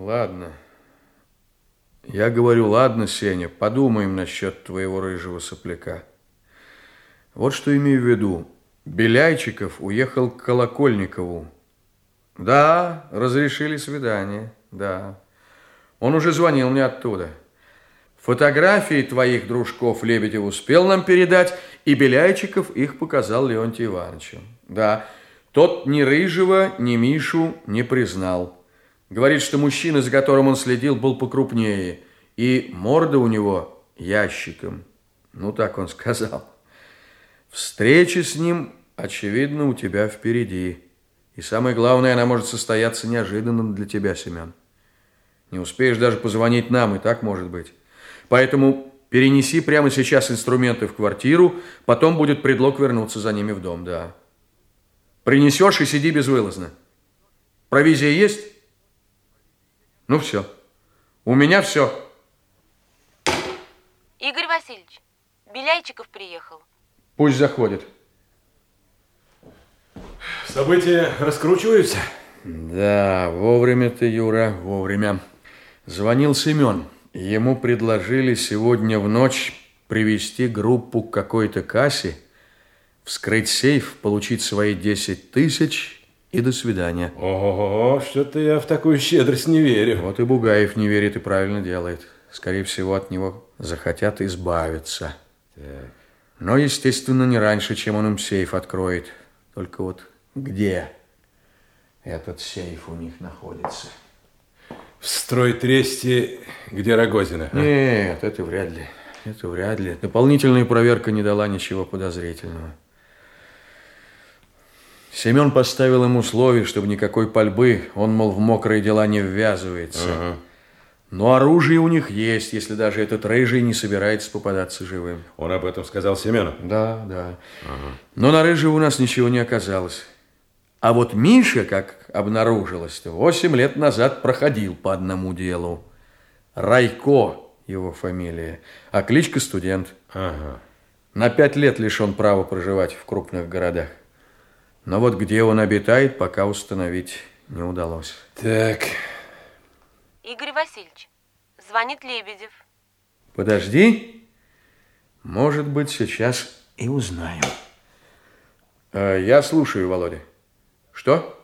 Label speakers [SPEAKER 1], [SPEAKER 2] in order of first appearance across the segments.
[SPEAKER 1] Ладно. Я говорю, ладно, Сеня, подумаем насчет твоего рыжего сопляка. Вот что имею в виду. Беляйчиков уехал к Колокольникову. Да, разрешили свидание, да. Он уже звонил мне оттуда. Фотографии твоих дружков Лебедев успел нам передать, и Беляйчиков их показал Леонтию Ивановичу. Да, тот ни Рыжего, ни Мишу не признал. Говорит, что мужчина, за которым он следил, был покрупнее, и морда у него ящиком. Ну, так он сказал. Встреча с ним, очевидно, у тебя впереди. И самое главное, она может состояться неожиданно для тебя, Семен. Не успеешь даже позвонить нам, и так может быть. Поэтому перенеси прямо сейчас инструменты в квартиру, потом будет предлог вернуться за ними в дом, да. Принесешь и сиди безвылазно. Провизия есть? Ну все. У меня все.
[SPEAKER 2] Игорь Васильевич, Беляйчиков приехал.
[SPEAKER 1] Пусть заходит.
[SPEAKER 3] События раскручиваются?
[SPEAKER 1] Да, вовремя ты, Юра, вовремя. Звонил Семен. Ему предложили сегодня в ночь привести группу к какой-то кассе, вскрыть сейф, получить свои 10 тысяч и до свидания.
[SPEAKER 3] Ого, что-то я в такую щедрость не верю.
[SPEAKER 1] Вот и Бугаев не верит и правильно делает. Скорее всего, от него захотят избавиться. Так. Но, естественно, не раньше, чем он им сейф откроет. Только вот где этот сейф у них находится?
[SPEAKER 3] В стройтресте, где Рогозина?
[SPEAKER 1] А? Нет, это вряд ли. Это вряд ли. Дополнительная проверка не дала ничего подозрительного. Семен поставил ему условие, чтобы никакой пальбы, он, мол, в мокрые дела не ввязывается. Ага. Но оружие у них есть, если даже этот рыжий не собирается попадаться живым.
[SPEAKER 3] Он об этом сказал Семену?
[SPEAKER 1] Да, да. Ага. Но на рыжего у нас ничего не оказалось. А вот Миша, как обнаружилось, восемь лет назад проходил по одному делу. Райко его фамилия, а кличка студент. Ага. На пять лет лишен права проживать в крупных городах. Но вот где он обитает, пока установить не удалось.
[SPEAKER 3] Так.
[SPEAKER 2] Игорь Васильевич, звонит Лебедев.
[SPEAKER 1] Подожди. Может быть, сейчас и узнаем. А, я слушаю, Володя. Что?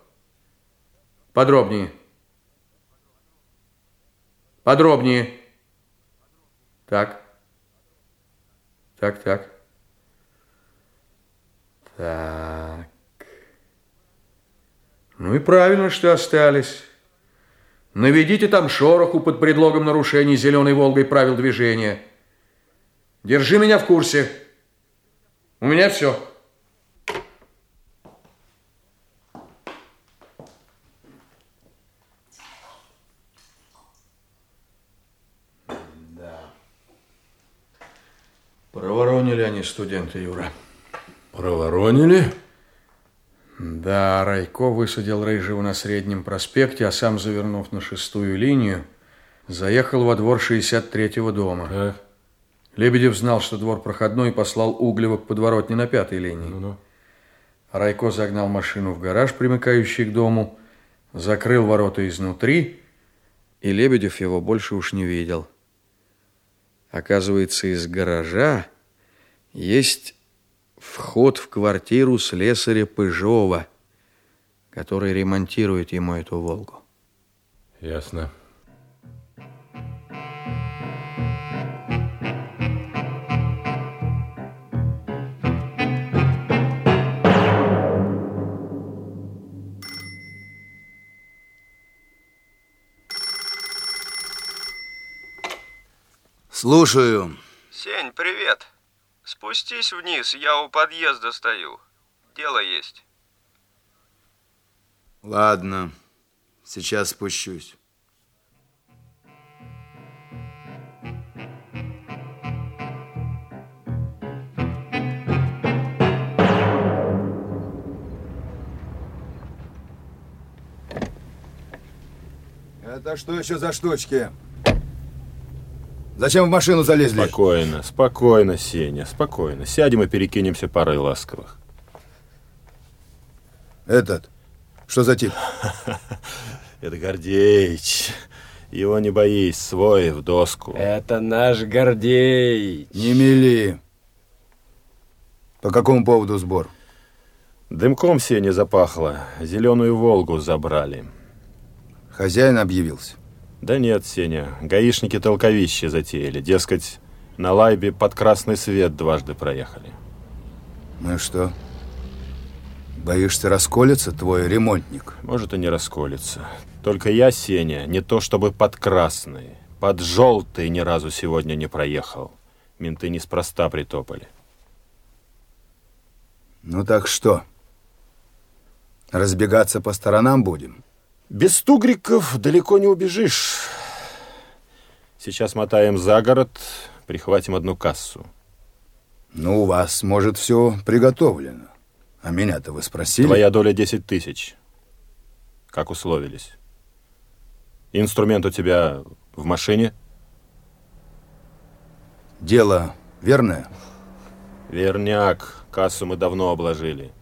[SPEAKER 1] Подробнее. Подробнее. Так. Так, так. Так. Ну и правильно, что остались. Наведите там шороху под предлогом нарушений зеленой Волгой правил движения. Держи меня в курсе. У меня все. Да. Проворонили они студенты, Юра.
[SPEAKER 3] Проворонили?
[SPEAKER 1] Да, Райко высадил Рыжего на Среднем проспекте, а сам, завернув на шестую линию, заехал во двор 63-го дома. Так. Лебедев знал, что двор проходной, и послал Углева к подворотне на пятой линии. Ну -ну. Райко загнал машину в гараж, примыкающий к дому, закрыл ворота изнутри, и Лебедев его больше уж не видел. Оказывается, из гаража есть вход в квартиру слесаря Пыжова, который ремонтирует ему эту «Волгу».
[SPEAKER 3] Ясно.
[SPEAKER 4] Слушаю.
[SPEAKER 5] Сень, привет. Спустись вниз, я у подъезда стою. Дело есть.
[SPEAKER 4] Ладно, сейчас спущусь. Это что еще за штучки? Зачем в машину залезли?
[SPEAKER 3] Спокойно, спокойно, Сеня, спокойно. Сядем и перекинемся парой ласковых.
[SPEAKER 4] Этот, что за тип?
[SPEAKER 3] Это Гордеич. Его не боись, свой в доску.
[SPEAKER 6] Это наш Гордей.
[SPEAKER 4] Не мели. По какому поводу сбор?
[SPEAKER 3] Дымком сене запахло, зеленую «Волгу» забрали.
[SPEAKER 4] Хозяин объявился.
[SPEAKER 3] Да нет, Сеня, гаишники толковище затеяли. Дескать, на лайбе под красный свет дважды проехали.
[SPEAKER 4] Ну и что? Боишься расколется твой ремонтник?
[SPEAKER 3] Может, и не расколется. Только я, Сеня, не то чтобы под красный, под желтый ни разу сегодня не проехал. Менты неспроста притопали.
[SPEAKER 4] Ну так что? Разбегаться по сторонам будем?
[SPEAKER 3] Без тугриков далеко не убежишь. Сейчас мотаем за город, прихватим одну кассу.
[SPEAKER 4] Ну, у вас, может, все приготовлено. А меня-то вы спросили?
[SPEAKER 3] Твоя доля 10 тысяч. Как условились. Инструмент у тебя в машине?
[SPEAKER 4] Дело верное?
[SPEAKER 3] Верняк. Кассу мы давно обложили.